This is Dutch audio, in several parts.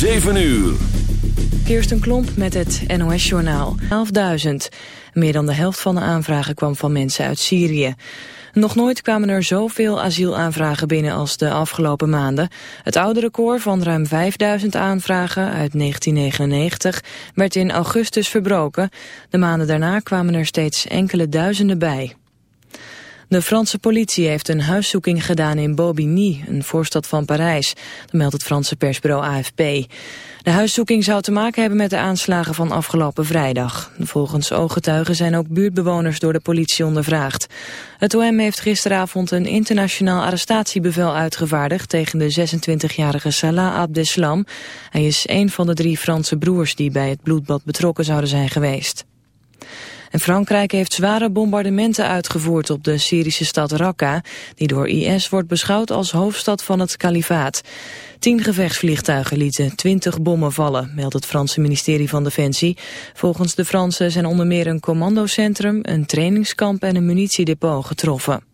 7 uur. Kirsten Klomp met het NOS-journaal. 11.000. Meer dan de helft van de aanvragen kwam van mensen uit Syrië. Nog nooit kwamen er zoveel asielaanvragen binnen als de afgelopen maanden. Het oude record van ruim 5000 aanvragen uit 1999 werd in augustus verbroken. De maanden daarna kwamen er steeds enkele duizenden bij. De Franse politie heeft een huiszoeking gedaan in Bobigny, een voorstad van Parijs. Dat meldt het Franse persbureau AFP. De huiszoeking zou te maken hebben met de aanslagen van afgelopen vrijdag. Volgens ooggetuigen zijn ook buurtbewoners door de politie ondervraagd. Het OM heeft gisteravond een internationaal arrestatiebevel uitgevaardigd tegen de 26-jarige Salah Abdeslam. Hij is een van de drie Franse broers die bij het bloedbad betrokken zouden zijn geweest. En Frankrijk heeft zware bombardementen uitgevoerd op de Syrische stad Raqqa, die door IS wordt beschouwd als hoofdstad van het kalifaat. Tien gevechtsvliegtuigen lieten twintig bommen vallen, meldt het Franse ministerie van Defensie. Volgens de Fransen zijn onder meer een commandocentrum, een trainingskamp en een munitiedepot getroffen.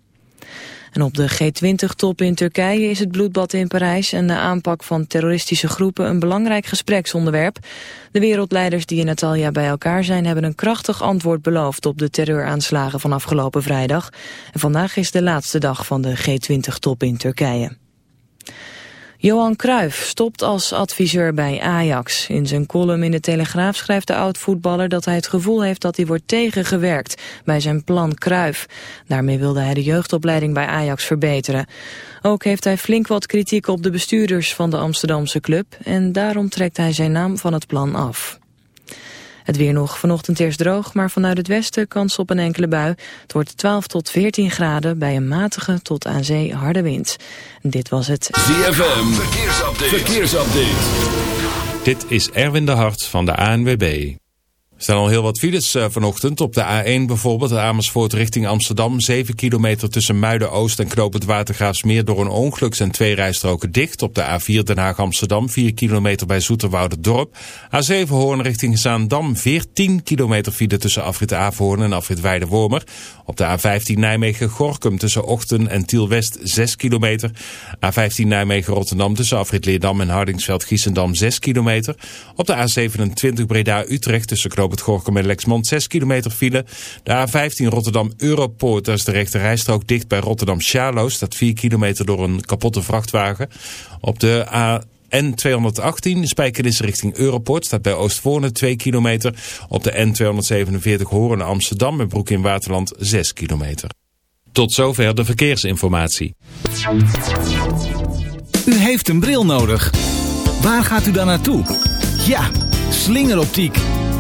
En op de G20-top in Turkije is het bloedbad in Parijs en de aanpak van terroristische groepen een belangrijk gespreksonderwerp. De wereldleiders die in Natalia bij elkaar zijn hebben een krachtig antwoord beloofd op de terreuraanslagen van afgelopen vrijdag. En vandaag is de laatste dag van de G20-top in Turkije. Johan Cruijff stopt als adviseur bij Ajax. In zijn column in de Telegraaf schrijft de oud-voetballer dat hij het gevoel heeft dat hij wordt tegengewerkt bij zijn plan Cruijff. Daarmee wilde hij de jeugdopleiding bij Ajax verbeteren. Ook heeft hij flink wat kritiek op de bestuurders van de Amsterdamse club en daarom trekt hij zijn naam van het plan af. Het weer nog vanochtend eerst droog, maar vanuit het westen kans op een enkele bui. Het wordt 12 tot 14 graden bij een matige tot aan zee harde wind. Dit was het ZFM, verkeersupdate. verkeersupdate. Dit is Erwin de Hart van de ANWB. Er staan al heel wat files uh, vanochtend. Op de A1 bijvoorbeeld, Amersfoort richting Amsterdam. 7 kilometer tussen Muiden-Oost en Knoop het Watergraafsmeer. Door een ongeluk zijn twee rijstroken dicht. Op de A4 Den Haag-Amsterdam, 4 kilometer bij Dorp. A7 Hoorn richting Zaandam, 14 kilometer file tussen afrit Averhoorn en afrit Weide-Wormer. Op de A15 Nijmegen-Gorkum tussen Ochten en Tiel-West, 6 kilometer. A15 Nijmegen-Rotterdam tussen afrit Leerdam en Hardingsveld-Giessendam, 6 kilometer. Op de A27 Breda-Utrecht tussen het Gorkum en Lexmond 6 kilometer file. De A15 Rotterdam Europoort, daar is de rechte rijstrook dicht bij Rotterdam Charloes. Staat 4 kilometer door een kapotte vrachtwagen. Op de A N218 Spijkenis richting Europort staat bij Oostvoorne 2 kilometer. Op de N247 Horen Amsterdam en Broek in Waterland 6 kilometer. Tot zover de verkeersinformatie. U heeft een bril nodig. Waar gaat u dan naartoe? Ja, slingeroptiek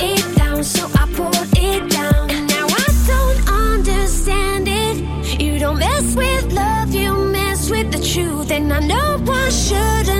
it down, so I it down. Now I don't understand it. You don't mess with love, you mess with the truth. And I know I shouldn't.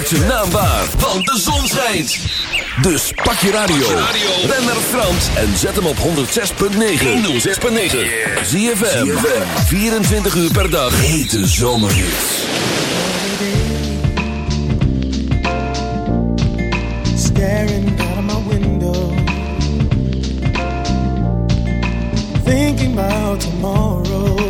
Maak zijn naam waar, want de zon schijnt. Dus pak je radio. Ben naar Frans en zet hem op 106.9. 106.9. ZFM. 24 uur per dag. Hete zomerhits. Staring out of my window. Thinking about tomorrow.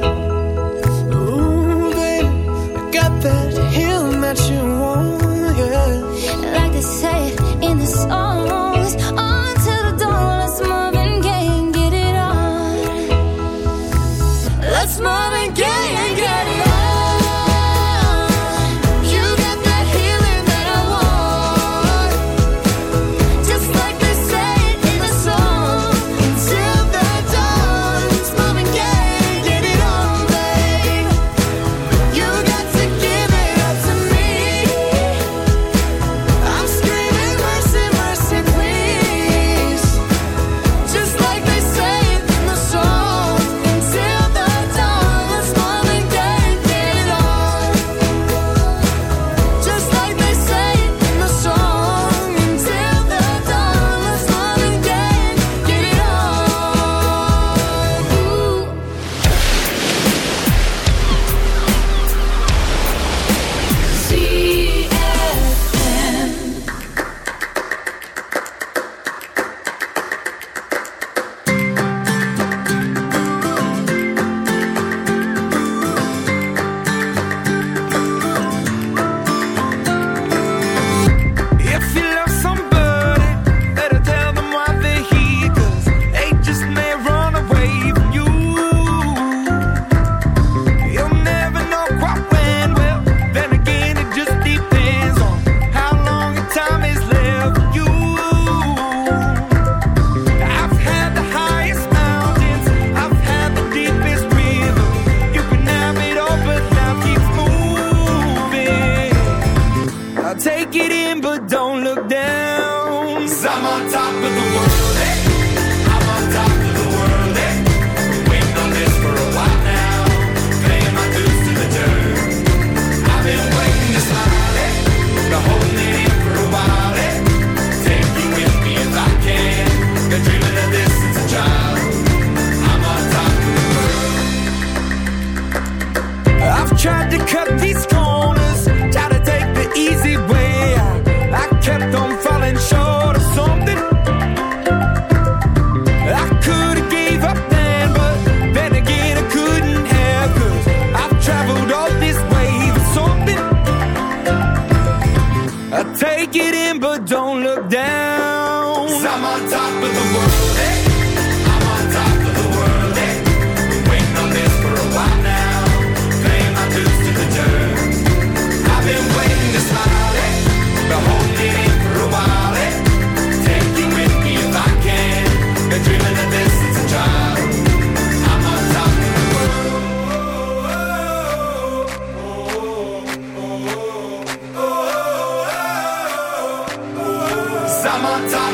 to cut these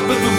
but the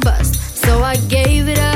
bust. So I gave it up.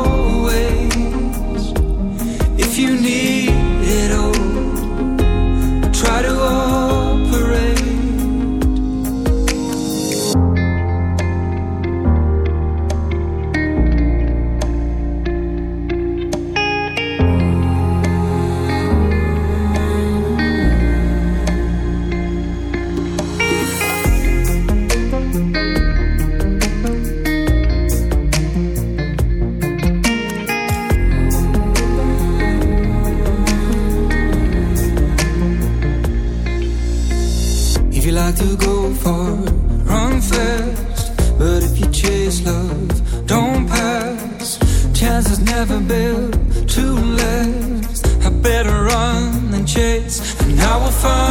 you need fun.